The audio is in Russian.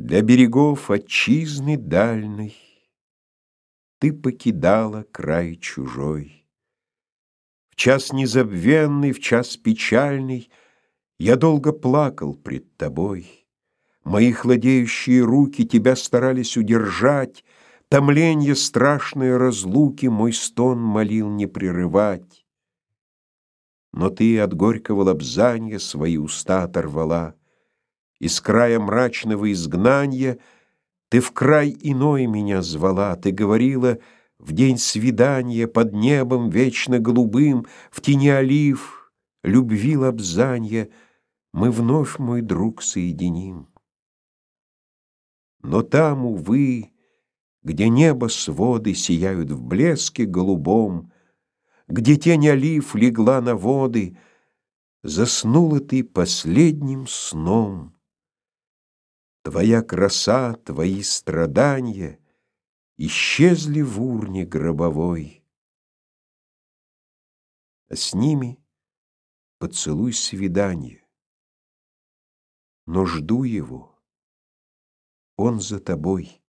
Для берегов отчизны дальной Ты покидала край чужой. В час незабвенный, в час печальный Я долго плакал пред тобой. Мои хладеющие руки Тебя старались удержать, Томленье страшной разлуки Мой стон молил не прерывать. Но ты от горького лобзанья Свои уста оторвала, из края мрачного изгнания Ты в край иной меня звала, Ты говорила в день свидания Под небом вечно голубым, В тени олив, любви лобзанья Мы вновь, мой друг, соединим. Но там, увы, где небо своды Сияют в блеске голубом, Где тень олив легла на воды, Заснула ты последним сном. Твоя краса, твои страдания Исчезли в урне гробовой, А с ними поцелуй свидания. Но жду его, он за тобой.